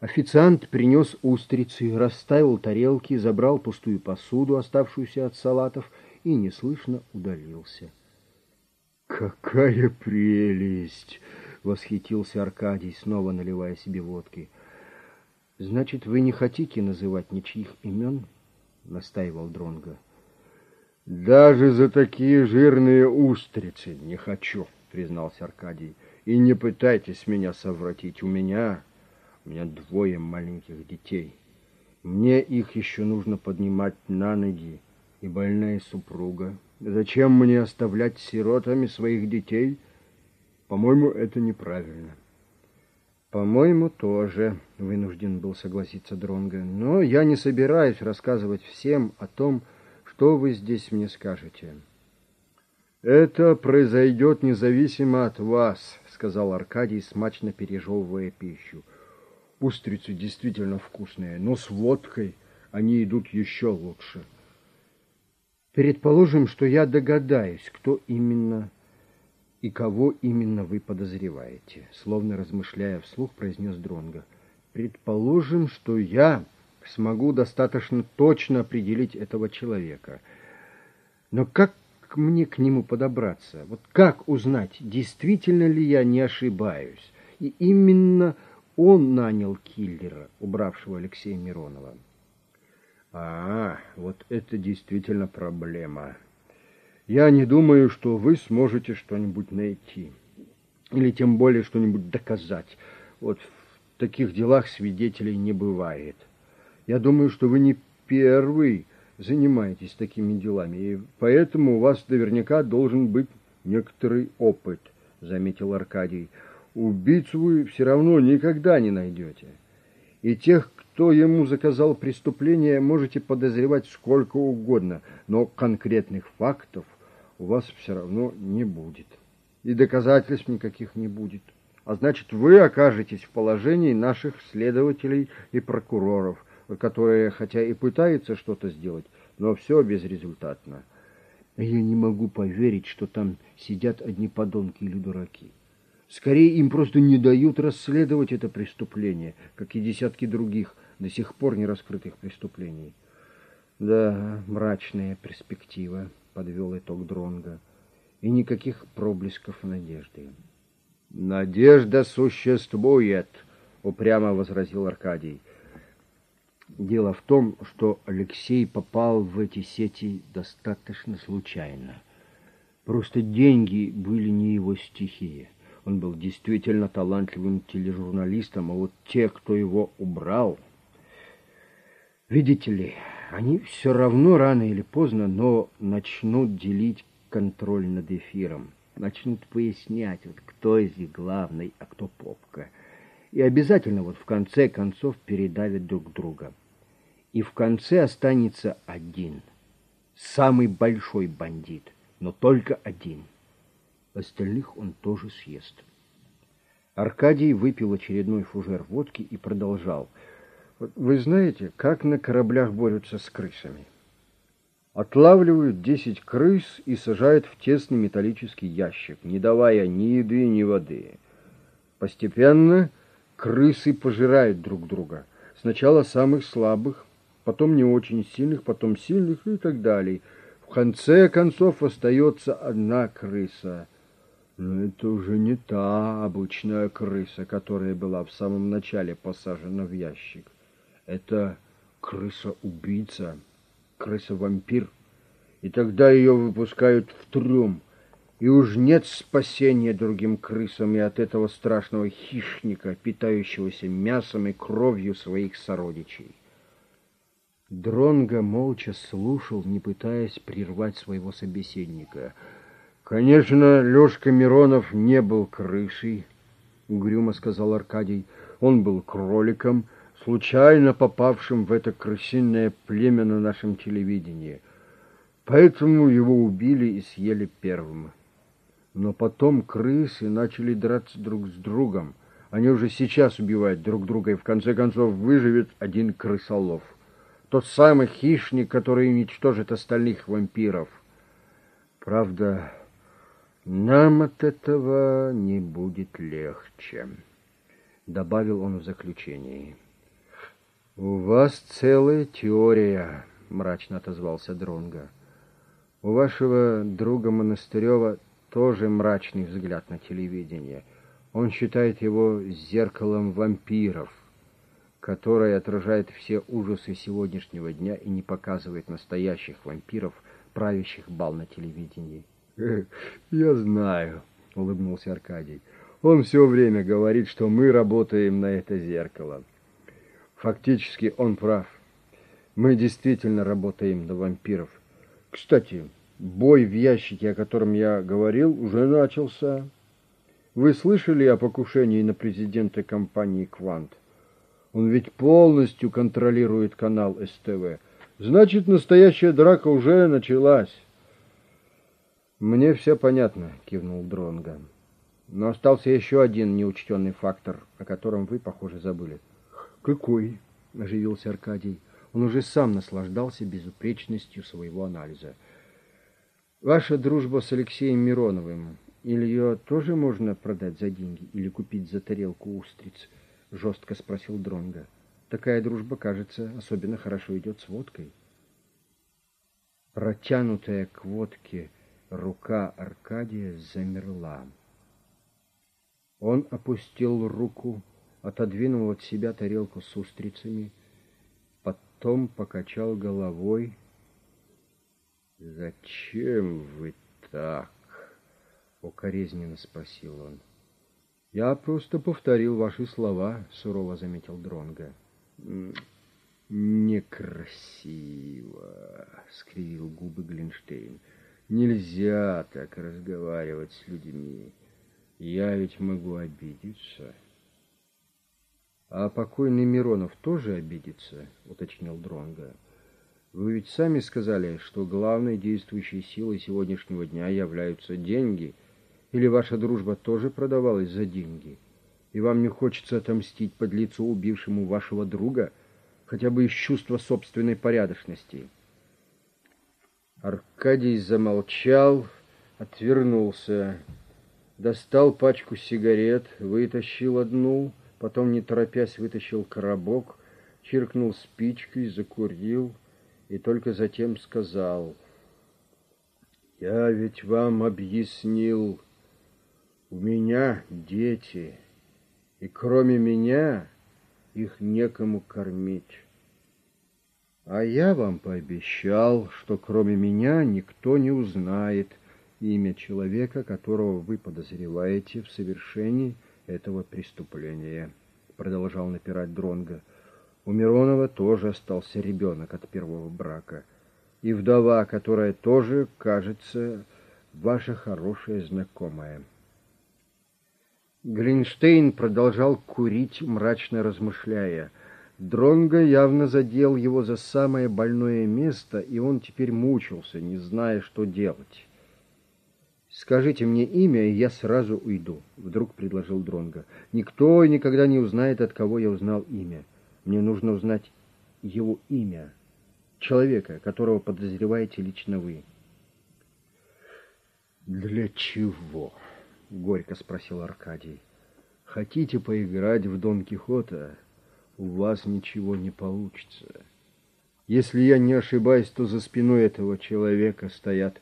Официант принес устрицы, расставил тарелки, забрал пустую посуду, оставшуюся от салатов, и неслышно удалился. «Какая прелесть!» — восхитился Аркадий, снова наливая себе водки. «Значит, вы не хотите называть ничьих имен?» — настаивал Дронго. «Даже за такие жирные устрицы не хочу», — признался Аркадий. «И не пытайтесь меня совратить. У меня у меня двое маленьких детей. Мне их еще нужно поднимать на ноги. И больная супруга. Зачем мне оставлять сиротами своих детей? По-моему, это неправильно. По-моему, тоже, вынужден был согласиться Дронга. Но я не собираюсь рассказывать всем о том, что вы здесь мне скажете. Это произойдет независимо от вас, сказал Аркадий, смачно пережевывая пищу. Устрицы действительно вкусные, но с водкой они идут еще лучше. Предположим, что я догадаюсь, кто именно и кого именно вы подозреваете, словно размышляя вслух, произнес Дронга. Предположим, что я смогу достаточно точно определить этого человека. Но как мне к нему подобраться? Вот как узнать, действительно ли я не ошибаюсь? И именно он нанял киллера, убравшего Алексея Миронова. А, вот это действительно проблема. Я не думаю, что вы сможете что-нибудь найти. Или тем более что-нибудь доказать. Вот в таких делах свидетелей не бывает. Я думаю, что вы не первый занимаетесь такими делами, и поэтому у вас наверняка должен быть некоторый опыт, заметил Аркадий убийцу вы все равно никогда не найдете. И тех, кто ему заказал преступление, можете подозревать сколько угодно, но конкретных фактов у вас все равно не будет. И доказательств никаких не будет. А значит, вы окажетесь в положении наших следователей и прокуроров, которые, хотя и пытаются что-то сделать, но все безрезультатно. Я не могу поверить, что там сидят одни подонки или дураки. Скорее, им просто не дают расследовать это преступление, как и десятки других, до сих пор не раскрытых преступлений. Да, мрачная перспектива, подвел итог Дронга, и никаких проблесков надежды. Надежда существует, упрямо возразил Аркадий. Дело в том, что Алексей попал в эти сети достаточно случайно. Просто деньги были не его стихией. Он был действительно талантливым тележурналистом, а вот те, кто его убрал... Видите ли, они все равно рано или поздно, но начнут делить контроль над эфиром. Начнут пояснять, вот, кто из них главный, а кто попка. И обязательно вот в конце концов передавят друг друга. И в конце останется один. Самый большой бандит, но только один — Остальных он тоже съест. Аркадий выпил очередной фужер водки и продолжал. Вы знаете, как на кораблях борются с крысами? Отлавливают десять крыс и сажают в тесный металлический ящик, не давая ни еды, ни воды. Постепенно крысы пожирают друг друга. Сначала самых слабых, потом не очень сильных, потом сильных и так далее. В конце концов остается одна крыса — но это уже не та обычная крыса, которая была в самом начале посажена в ящик. Это крыса-убийца, крыса-вампир. И тогда ее выпускают в трюм. И уж нет спасения другим крысам и от этого страшного хищника, питающегося мясом и кровью своих сородичей. Дронго молча слушал, не пытаясь прервать своего собеседника — Конечно, Лёшка Миронов не был крышей, угрюмо сказал Аркадий. Он был кроликом, случайно попавшим в это крысиное племя на нашем телевидении. Поэтому его убили и съели первым. Но потом крысы начали драться друг с другом. Они уже сейчас убивают друг друга, и в конце концов выживет один крысолов. Тот самый хищник, который уничтожит остальных вампиров. Правда, нам от этого не будет легче, добавил он в заключении. «У вас целая теория», — мрачно отозвался Дронга. «У вашего друга Монастырева тоже мрачный взгляд на телевидение. Он считает его зеркалом вампиров, которое отражает все ужасы сегодняшнего дня и не показывает настоящих вампиров, правящих бал на телевидении». «Я знаю», — улыбнулся Аркадий. «Он все время говорит, что мы работаем на это зеркало». Фактически он прав. Мы действительно работаем на вампиров. Кстати, бой в ящике, о котором я говорил, уже начался. Вы слышали о покушении на президента компании «Квант»? Он ведь полностью контролирует канал СТВ. Значит, настоящая драка уже началась. Мне все понятно, кивнул Дронга. Но остался еще один неучтенный фактор, о котором вы, похоже, забыли. «Какой?» – оживился Аркадий. Он уже сам наслаждался безупречностью своего анализа. «Ваша дружба с Алексеем Мироновым, или ее тоже можно продать за деньги или купить за тарелку устриц?» – жестко спросил Дронга. «Такая дружба, кажется, особенно хорошо идет с водкой». Протянутая к водке рука Аркадия замерла. Он опустил руку отодвинул от себя тарелку с устрицами, потом покачал головой. «Зачем вы так?» — укоризненно спросил он. «Я просто повторил ваши слова», — сурово заметил Дронга. «Некрасиво», — скривил губы Глинштейн. «Нельзя так разговаривать с людьми. Я ведь могу обидеться». А покойный Миронов тоже обидится, уточнил Дронга. Вы ведь сами сказали, что главной действующей силой сегодняшнего дня являются деньги. Или ваша дружба тоже продавалась за деньги? И вам не хочется отомстить под лицо убившему вашего друга, хотя бы из чувства собственной порядочности? Аркадий замолчал, отвернулся, достал пачку сигарет, вытащил одну — потом, не торопясь, вытащил коробок, чиркнул спичкой, закурил и только затем сказал, «Я ведь вам объяснил, у меня дети, и кроме меня их некому кормить». А я вам пообещал, что кроме меня никто не узнает имя человека, которого вы подозреваете в совершении этого преступления, продолжал напирать Дронга. У Миронова тоже остался ребенок от первого брака. И вдова, которая тоже, кажется, ваша хорошая знакомая. Гринштейн продолжал курить, мрачно размышляя. Дронго явно задел его за самое больное место, и он теперь мучился, не зная, что делать. Скажите мне имя, и я сразу уйду, вдруг предложил Дронга. Никто никогда не узнает, от кого я узнал имя. Мне нужно узнать его имя, человека, которого подозреваете лично вы. Для чего? горько спросил Аркадий. Хотите поиграть в Дон Кихота? У вас ничего не получится. Если я не ошибаюсь, то за спиной этого человека стоят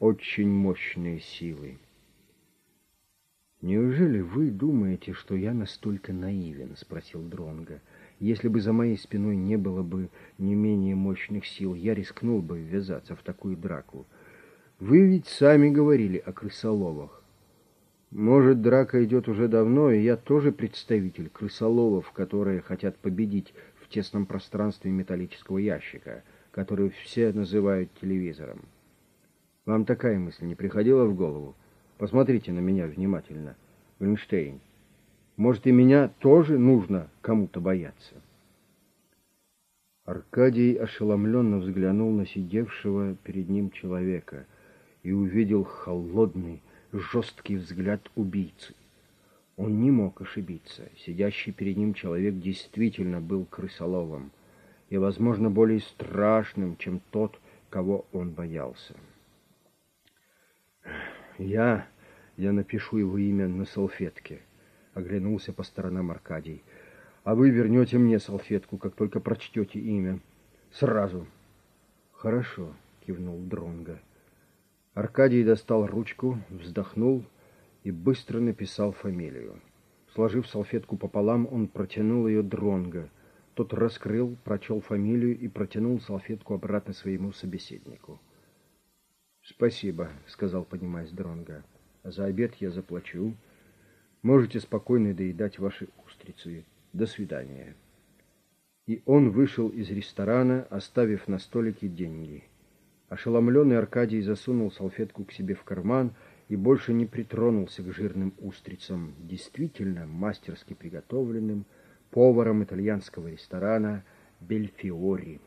очень мощные силы. Неужели вы думаете, что я настолько наивен, спросил Дронга. Если бы за моей спиной не было бы не менее мощных сил, я рискнул бы ввязаться в такую драку. Вы ведь сами говорили о крысоловах. Может, драка идет уже давно, и я тоже представитель крысоловов, которые хотят победить в тесном пространстве металлического ящика, который все называют телевизором. Вам такая мысль не приходила в голову? Посмотрите на меня внимательно, Эйнштейн. Может, и меня тоже нужно кому-то бояться?» Аркадий ошеломленно взглянул на сидевшего перед ним человека и увидел холодный, жесткий взгляд убийцы. Он не мог ошибиться. Сидящий перед ним человек действительно был крысоловом и, возможно, более страшным, чем тот, кого он боялся. Я... я напишу его имя на салфетке. Оглянулся по сторонам Аркадий. а вы вернете мне салфетку, как только прочтете имя. Сразу. Хорошо, кивнул Дронга. Аркадий достал ручку, вздохнул и быстро написал фамилию. Сложив салфетку пополам, он протянул ее Дронга. Тот раскрыл, прочел фамилию и протянул салфетку обратно своему собеседнику. «Спасибо», — сказал, поднимаясь Дронга. «За обед я заплачу. Можете спокойно доедать ваши устрицы. До свидания». И он вышел из ресторана, оставив на столике деньги. Ошеломленный Аркадий засунул салфетку к себе в карман и больше не притронулся к жирным устрицам, действительно мастерски приготовленным поваром итальянского ресторана «Бельфиори».